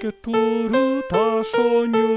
takie turutasz o nie.